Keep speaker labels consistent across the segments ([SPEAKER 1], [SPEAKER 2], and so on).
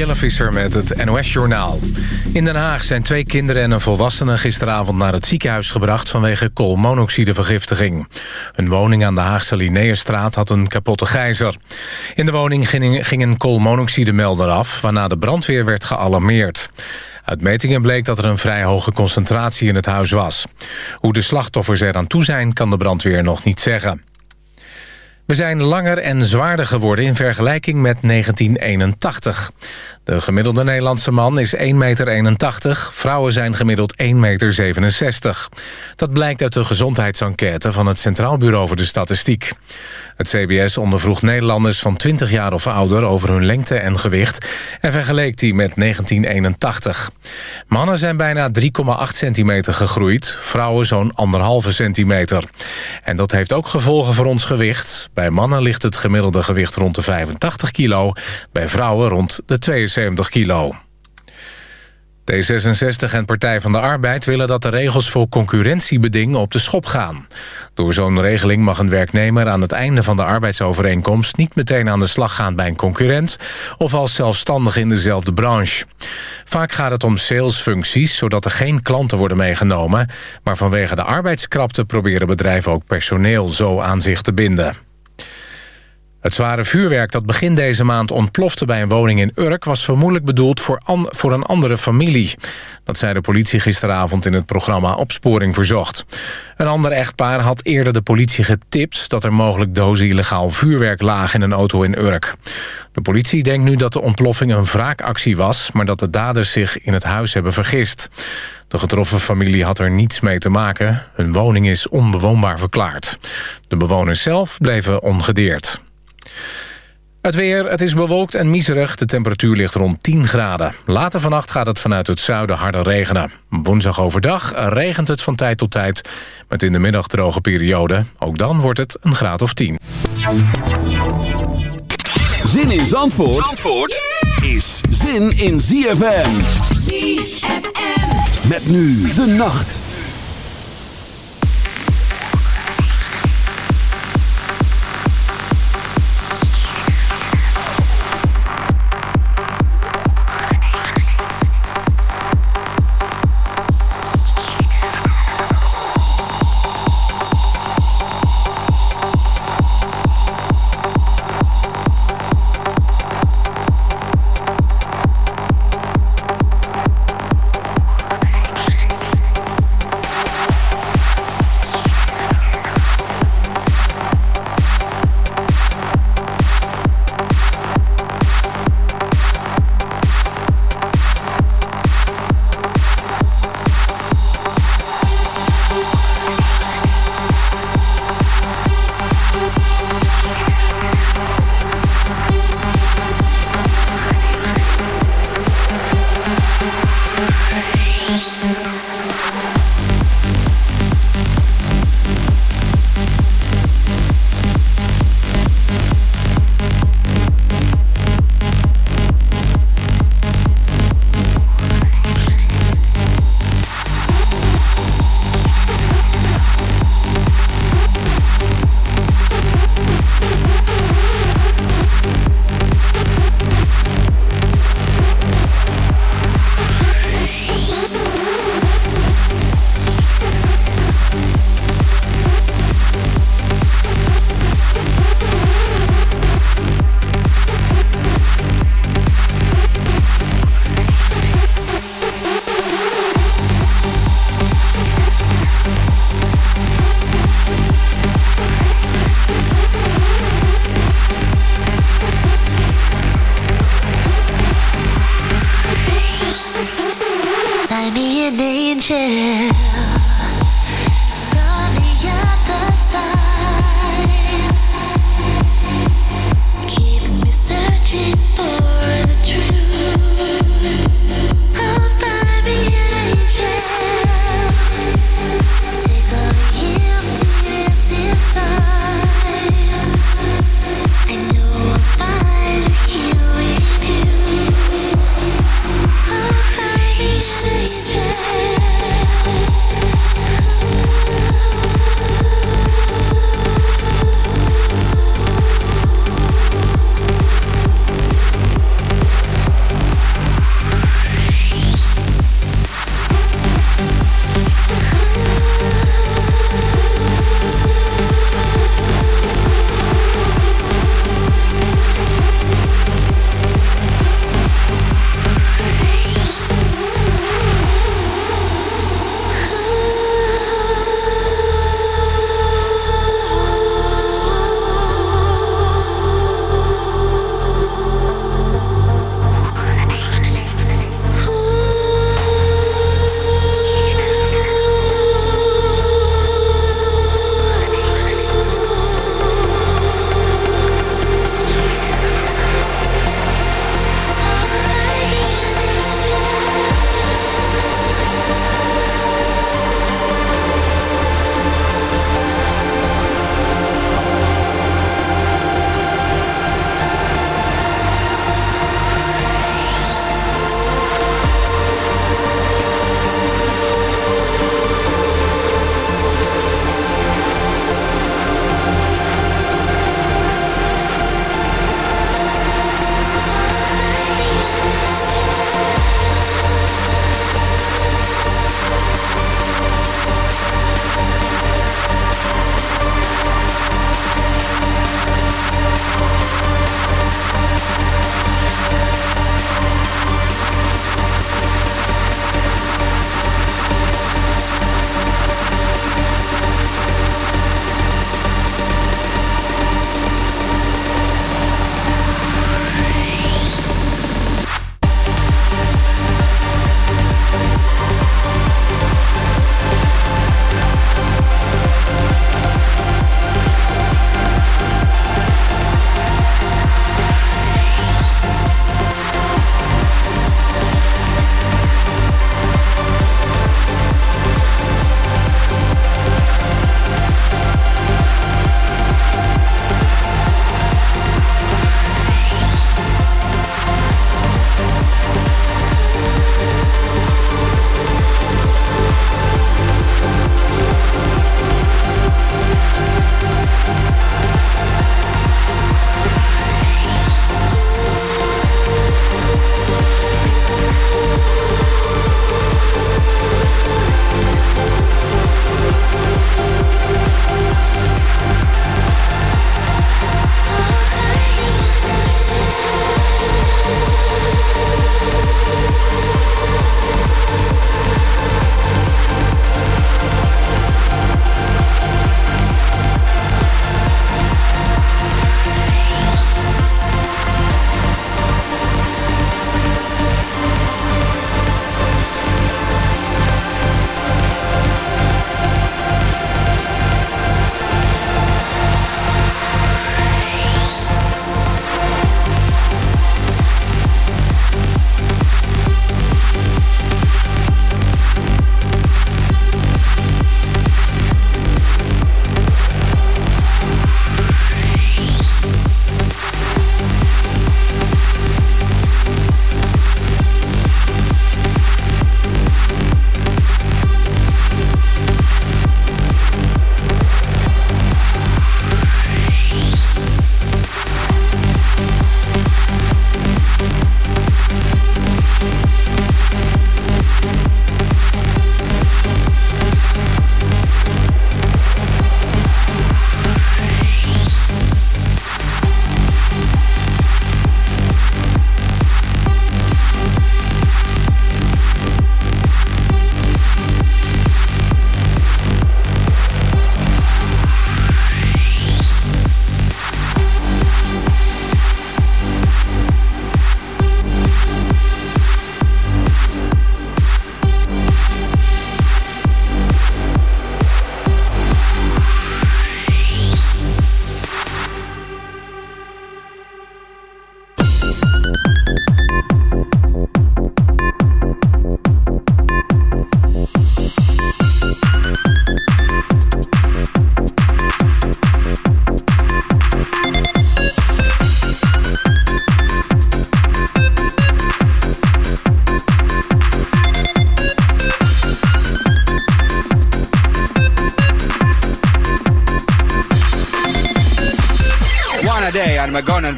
[SPEAKER 1] Jelle Visser met het NOS-journaal. In Den Haag zijn twee kinderen en een volwassene gisteravond naar het ziekenhuis gebracht vanwege koolmonoxidevergiftiging. Een woning aan de Haagse Linnaeusstraat had een kapotte gijzer. In de woning ging een koolmonoxidemelder af, waarna de brandweer werd gealarmeerd. Uit metingen bleek dat er een vrij hoge concentratie in het huis was. Hoe de slachtoffers eraan toe zijn, kan de brandweer nog niet zeggen. We zijn langer en zwaarder geworden in vergelijking met 1981. De gemiddelde Nederlandse man is 1,81 meter. Vrouwen zijn gemiddeld 1,67 meter. Dat blijkt uit de gezondheidsenquête van het Centraal Bureau voor de Statistiek. Het CBS ondervroeg Nederlanders van 20 jaar of ouder over hun lengte en gewicht... en vergeleek die met 1981. Mannen zijn bijna 3,8 centimeter gegroeid, vrouwen zo'n 1,5 centimeter. En dat heeft ook gevolgen voor ons gewicht. Bij mannen ligt het gemiddelde gewicht rond de 85 kilo, bij vrouwen rond de 72 70 kilo. D66 en Partij van de Arbeid willen dat de regels voor concurrentiebedingen op de schop gaan. Door zo'n regeling mag een werknemer aan het einde van de arbeidsovereenkomst niet meteen aan de slag gaan bij een concurrent of als zelfstandig in dezelfde branche. Vaak gaat het om salesfuncties, zodat er geen klanten worden meegenomen, maar vanwege de arbeidskrapte proberen bedrijven ook personeel zo aan zich te binden. Het zware vuurwerk dat begin deze maand ontplofte bij een woning in Urk... was vermoedelijk bedoeld voor, voor een andere familie. Dat zei de politie gisteravond in het programma Opsporing Verzocht. Een ander echtpaar had eerder de politie getipt... dat er mogelijk dozen illegaal vuurwerk lagen in een auto in Urk. De politie denkt nu dat de ontploffing een wraakactie was... maar dat de daders zich in het huis hebben vergist. De getroffen familie had er niets mee te maken. Hun woning is onbewoonbaar verklaard. De bewoners zelf bleven ongedeerd. Het weer, het is bewolkt en miserig. De temperatuur ligt rond 10 graden. Later vannacht gaat het vanuit het zuiden harder regenen. Woensdag overdag regent het van tijd tot tijd. Met in de middag droge periode. Ook dan wordt het een graad of 10.
[SPEAKER 2] Zin in Zandvoort, Zandvoort is zin in ZFM. ZFM. Met nu de nacht.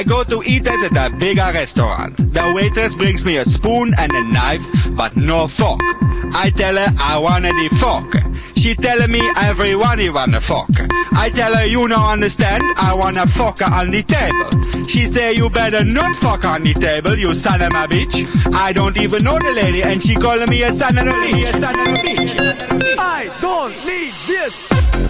[SPEAKER 3] I go to eat at a bigger restaurant. The waitress brings me a spoon and a knife, but no fork. I tell her I wanted the fork. She tell me everyone want a fork. I tell her you no understand, I want a fork on the table. She say you better not fuck on the table, you son of a bitch. I don't even know the lady and she calling me a son of a bitch. A son of a bitch.
[SPEAKER 2] I don't need this.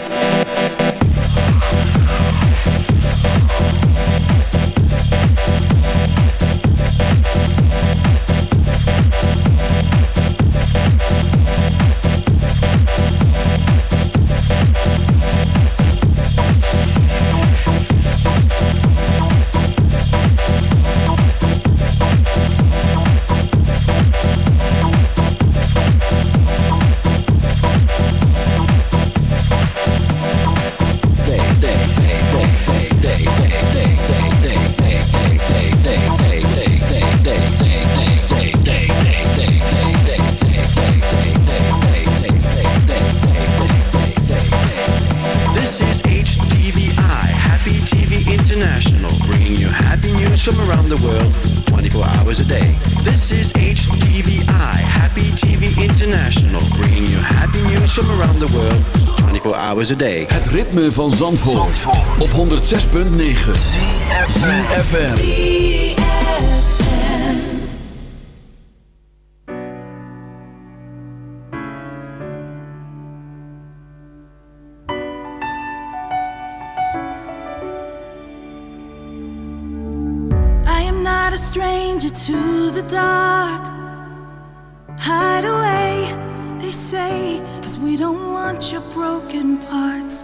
[SPEAKER 2] Ritme van Zandvoort, op 106.9 FM.
[SPEAKER 4] I am not a stranger to the dark. Hide away, they say, cause we don't want your broken parts.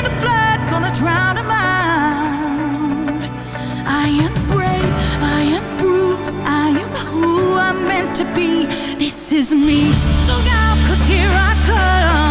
[SPEAKER 4] drown them out. I am brave, I am bruised, I am who I'm meant to be. This is me. Look out, cause here I come.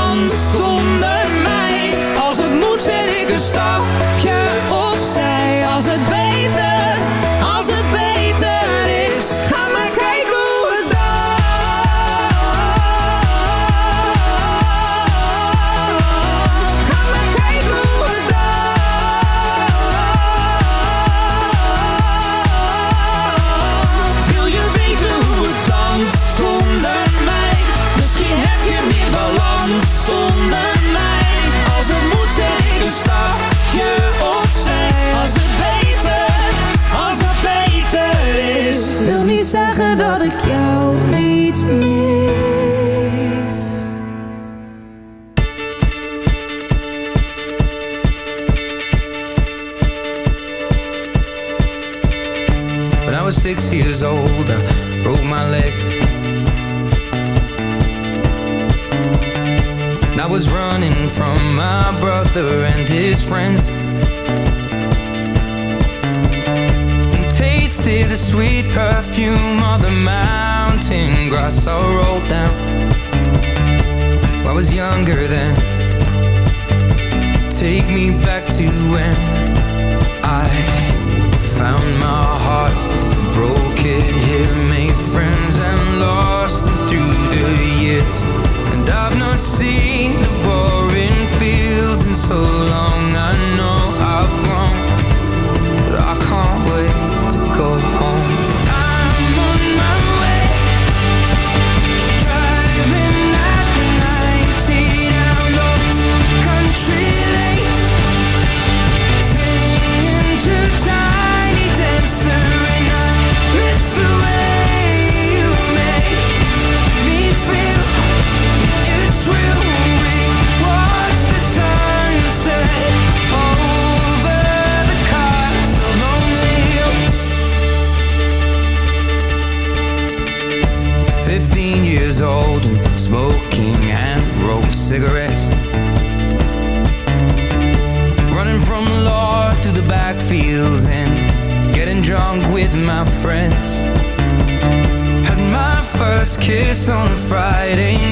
[SPEAKER 5] stapje dat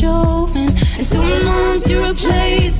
[SPEAKER 6] showing, and two months to replace.